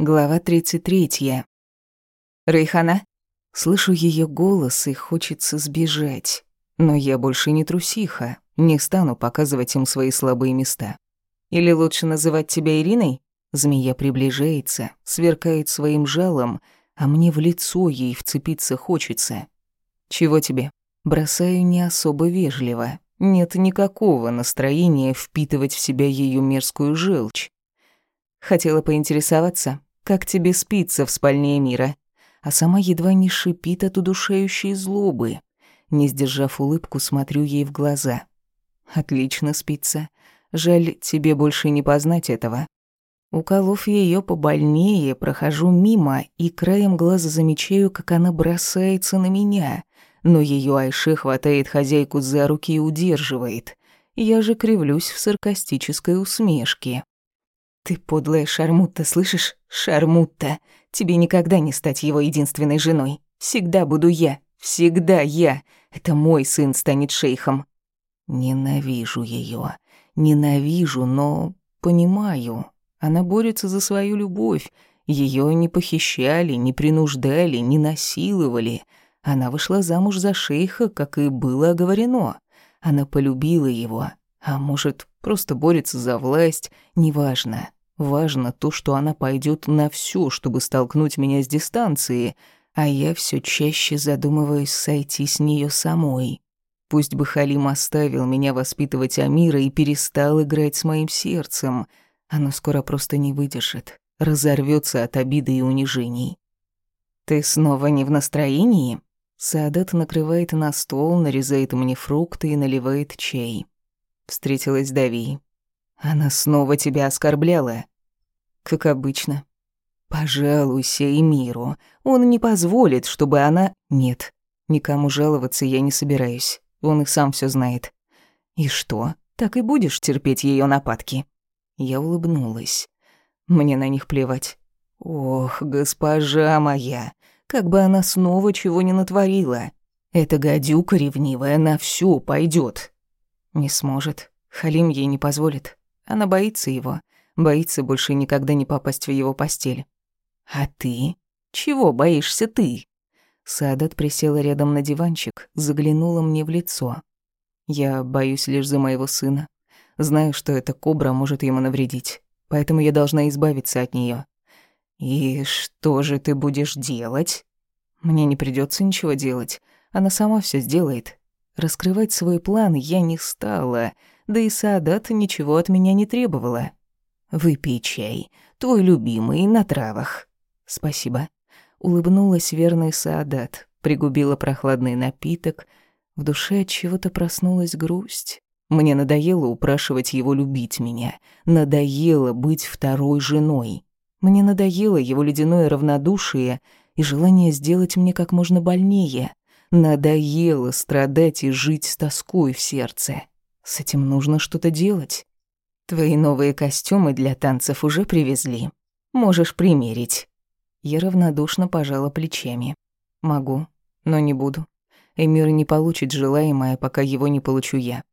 Глава 33. Рейхана? Слышу ее голос и хочется сбежать. Но я больше не трусиха, не стану показывать им свои слабые места. Или лучше называть тебя Ириной? Змея приближается, сверкает своим жалом, а мне в лицо ей вцепиться хочется. Чего тебе? Бросаю не особо вежливо. Нет никакого настроения впитывать в себя ее мерзкую желчь. Хотела поинтересоваться, как тебе спится в спальне мира, а сама едва не шипит от удушающей злобы. Не сдержав улыбку, смотрю ей в глаза. Отлично спится. Жаль, тебе больше не познать этого. Уколов ее побольнее, прохожу мимо и краем глаза замечаю, как она бросается на меня. Но ее Айше хватает хозяйку за руки и удерживает. Я же кривлюсь в саркастической усмешке. «Ты подлая шармутта, слышишь? Шармутта. Тебе никогда не стать его единственной женой. Всегда буду я. Всегда я. Это мой сын станет шейхом». Ненавижу ее. Ненавижу, но понимаю. Она борется за свою любовь. Ее не похищали, не принуждали, не насиловали. Она вышла замуж за шейха, как и было оговорено. Она полюбила его. А может, просто борется за власть, неважно. Важно то, что она пойдет на все, чтобы столкнуть меня с дистанции, а я все чаще задумываюсь сойти с нее самой. Пусть бы Халим оставил меня воспитывать Амира и перестал играть с моим сердцем. Оно скоро просто не выдержит, разорвется от обиды и унижений. «Ты снова не в настроении?» Саадат накрывает на стол, нарезает мне фрукты и наливает чай. Встретилась Дави. Она снова тебя оскорбляла. Как обычно. Пожалуйся Эмиру. Он не позволит, чтобы она... Нет, никому жаловаться я не собираюсь. Он и сам все знает. И что, так и будешь терпеть ее нападки? Я улыбнулась. Мне на них плевать. Ох, госпожа моя, как бы она снова чего не натворила. Эта гадюка ревнивая на всё пойдет. Не сможет. Халим ей не позволит. Она боится его, боится больше никогда не попасть в его постель. А ты? Чего боишься ты? Садат присела рядом на диванчик, заглянула мне в лицо. Я боюсь лишь за моего сына. Знаю, что эта кобра может ему навредить, поэтому я должна избавиться от нее. И что же ты будешь делать? Мне не придется ничего делать. Она сама все сделает. Раскрывать свой план я не стала, да и Саадат ничего от меня не требовала. «Выпей чай, твой любимый, на травах». «Спасибо». Улыбнулась верный Саадат, пригубила прохладный напиток. В душе от чего-то проснулась грусть. Мне надоело упрашивать его любить меня. Надоело быть второй женой. Мне надоело его ледяное равнодушие и желание сделать мне как можно больнее. Надоело страдать и жить с тоской в сердце. С этим нужно что-то делать. Твои новые костюмы для танцев уже привезли. Можешь примерить. Я равнодушно пожала плечами. Могу, но не буду. Эмир не получит желаемое, пока его не получу я.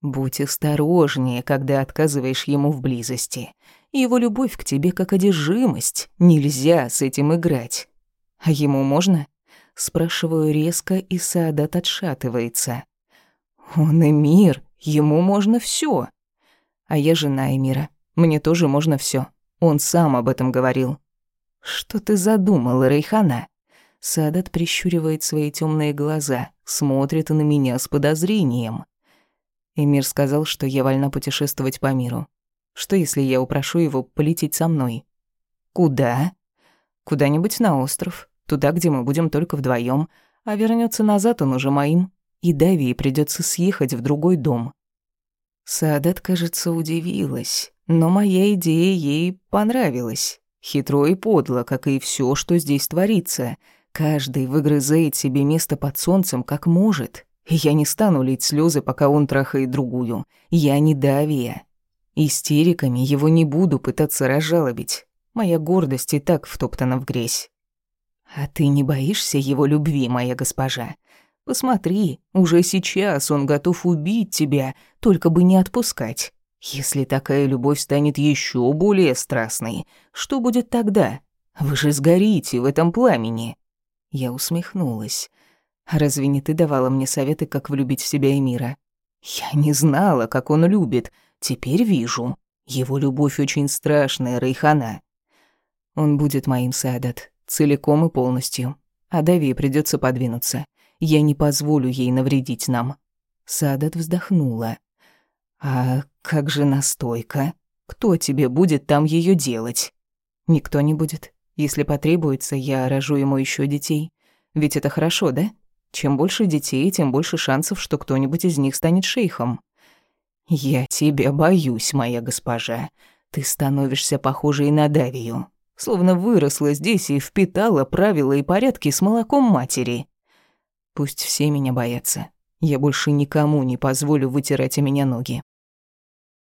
Будь осторожнее, когда отказываешь ему в близости. Его любовь к тебе как одержимость. Нельзя с этим играть. А ему можно? Спрашиваю резко, и Саадат отшатывается. Он Эмир, Ему можно все. А я жена Эмира. Мне тоже можно все. Он сам об этом говорил. Что ты задумала, Рейхана? Садат прищуривает свои темные глаза, смотрит на меня с подозрением. Эмир сказал, что я вольна путешествовать по миру. Что если я упрошу его полететь со мной? Куда? Куда-нибудь на остров, туда, где мы будем только вдвоем, а вернется назад он уже моим и Давии придется съехать в другой дом. Саадат, кажется, удивилась, но моя идея ей понравилась. Хитро и подло, как и все, что здесь творится. Каждый выгрызает себе место под солнцем, как может. Я не стану лить слезы, пока он трахает другую. Я не Давия. Истериками его не буду пытаться разжалобить. Моя гордость и так втоптана в грязь. А ты не боишься его любви, моя госпожа? Посмотри, уже сейчас он готов убить тебя, только бы не отпускать. Если такая любовь станет еще более страстной, что будет тогда? Вы же сгорите в этом пламени. Я усмехнулась. Разве не ты давала мне советы, как влюбить в себя Эмира? Я не знала, как он любит. Теперь вижу. Его любовь очень страшная, Райхана. Он будет моим Садат, целиком и полностью. А Дави придется подвинуться. Я не позволю ей навредить нам. Садат вздохнула. А как же настойка? Кто тебе будет там ее делать? Никто не будет. Если потребуется, я рожу ему еще детей. Ведь это хорошо, да? Чем больше детей, тем больше шансов, что кто-нибудь из них станет шейхом. Я тебя боюсь, моя госпожа. Ты становишься похожей на Давию. Словно выросла здесь и впитала правила и порядки с молоком матери. Пусть все меня боятся. Я больше никому не позволю вытирать о меня ноги.